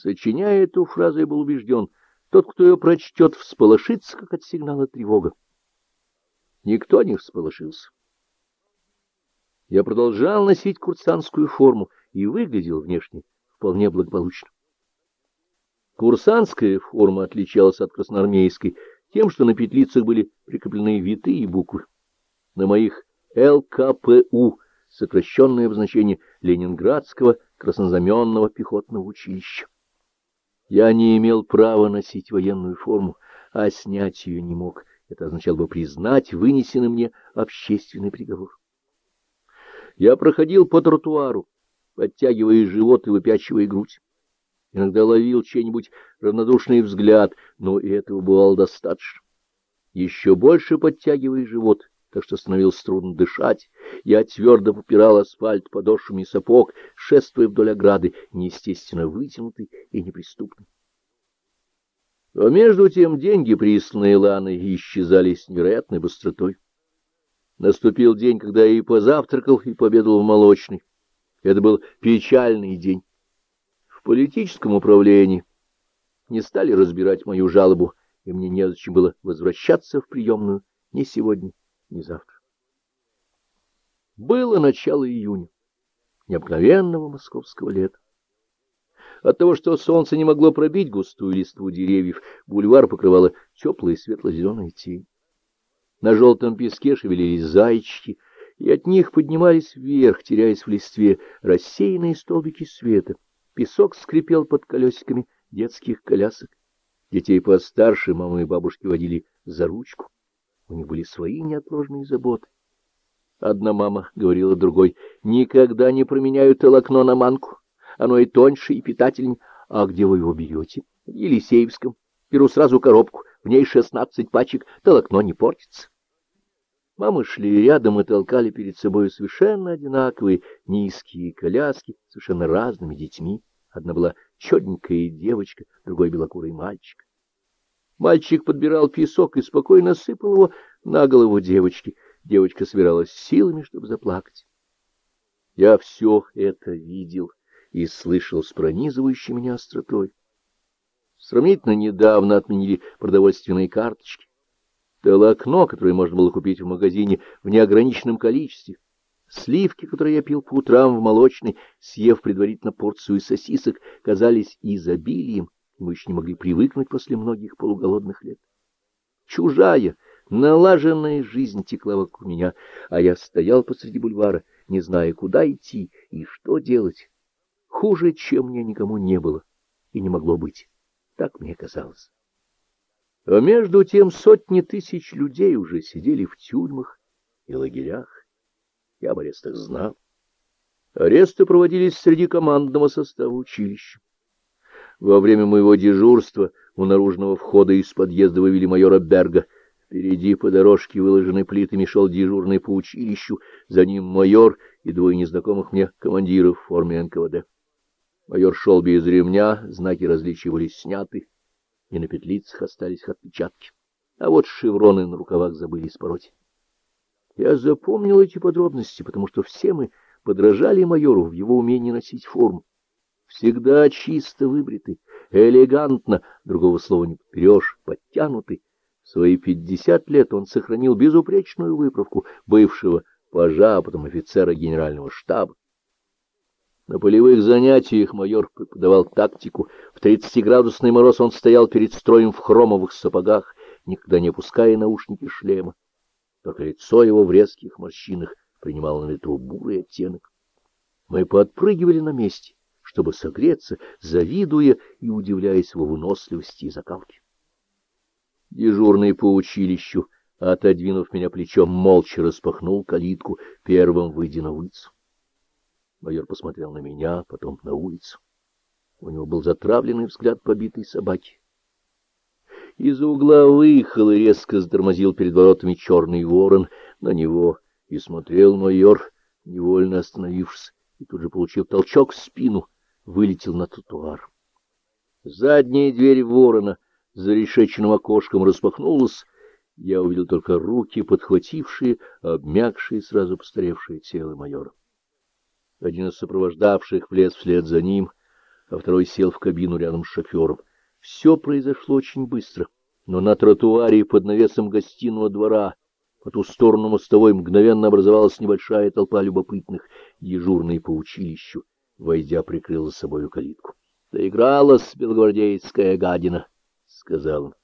Сочиняя эту фразу, я был убежден, тот, кто ее прочтет, всполошится, как от сигнала тревога. Никто не всполошился. Я продолжал носить курсантскую форму и выглядел внешне вполне благополучно. Курсантская форма отличалась от красноармейской тем, что на петлицах были прикреплены витые буквы. На моих ЛКПУ сокращенное обозначение Ленинградского краснозаменного пехотного училища. Я не имел права носить военную форму, а снять ее не мог. Это означало бы признать вынесенный мне общественный приговор. Я проходил по тротуару, подтягивая живот и выпячивая грудь. Иногда ловил чей-нибудь равнодушный взгляд, но и этого бывало достаточно. Еще больше подтягивая живот, так что становилось трудно дышать, я твердо попирал асфальт подошвами сапог, шествуя вдоль ограды, неестественно вытянутый и неприступный. А между тем деньги, присланные Ланой, исчезали с невероятной быстротой. Наступил день, когда я и позавтракал, и пообедал в молочной. Это был печальный день. В политическом управлении не стали разбирать мою жалобу, и мне незачем было возвращаться в приемную ни сегодня, ни завтра. Было начало июня, необыкновенного московского лета. От того, что солнце не могло пробить густую листву деревьев, бульвар покрывала теплая светло-зеленая тень. На желтом песке шевелились зайчики, и от них поднимались вверх, теряясь в листве, рассеянные столбики света. Песок скрипел под колесиками детских колясок. Детей постарше мамы и бабушки водили за ручку. У них были свои неотложные заботы. Одна мама говорила другой, никогда не променяю толокно на манку. Оно и тоньше, и питательнее. А где вы его берете? В Елисеевском. Беру сразу коробку, в ней шестнадцать пачек, толокно не портится. Мамы шли рядом и толкали перед собой совершенно одинаковые низкие коляски, совершенно разными детьми. Одна была черненькая девочка, другой белокурый мальчик. Мальчик подбирал песок и спокойно сыпал его на голову девочки. Девочка собиралась силами, чтобы заплакать. Я все это видел и слышал с пронизывающей меня остротой. Сравнительно недавно отменили продовольственные карточки. Толокно, которое можно было купить в магазине в неограниченном количестве. Сливки, которые я пил по утрам в молочной, съев предварительно порцию сосисок, казались изобилием, мы еще не могли привыкнуть после многих полуголодных лет. Чужая, налаженная жизнь текла вокруг меня, а я стоял посреди бульвара, не зная, куда идти и что делать. Хуже, чем мне никому не было и не могло быть. Так мне казалось. А между тем сотни тысяч людей уже сидели в тюрьмах и лагерях. Я об арестах знал. Аресты проводились среди командного состава училища. Во время моего дежурства у наружного входа из подъезда вывели майора Берга. Впереди по дорожке, выложенной плитами, шел дежурный по училищу, за ним майор и двое незнакомых мне командиров в форме НКВД. Майор шел без ремня, знаки различия были сняты, и на петлицах остались отпечатки. А вот шевроны на рукавах забыли спороть. Я запомнил эти подробности, потому что все мы подражали майору в его умении носить форму. Всегда чисто выбритый, элегантно, другого слова не подберешь, подтянутый. В свои пятьдесят лет он сохранил безупречную выправку бывшего пажа, а потом офицера генерального штаба. На полевых занятиях майор преподавал тактику. В тридцатиградусный мороз он стоял перед строем в хромовых сапогах, никогда не опуская наушники шлема. Только лицо его в резких морщинах принимало на ветру бурый оттенок. Мы подпрыгивали на месте, чтобы согреться, завидуя и удивляясь его выносливости и закалке. Дежурный по училищу, отодвинув меня плечом, молча распахнул калитку, первым выйдя на улицу. Майор посмотрел на меня, потом на улицу. У него был затравленный взгляд побитой собаки. Из угла выехал и резко затормозил перед воротами черный ворон. На него и смотрел майор, невольно остановившись, и тут же, получил толчок в спину, вылетел на тротуар. Задняя дверь ворона за решеченным окошком распахнулась. Я увидел только руки, подхватившие, обмякшие, сразу постаревшее тело майора. Один из сопровождавших влез вслед за ним. а второй сел в кабину рядом с шофером. Все произошло очень быстро, но на тротуаре под навесом гостиного двора по ту сторону мостовой мгновенно образовалась небольшая толпа любопытных, дежурный по училищу, войдя, прикрыл за собою калитку. — Доигралась белогвардейская гадина, — сказал он.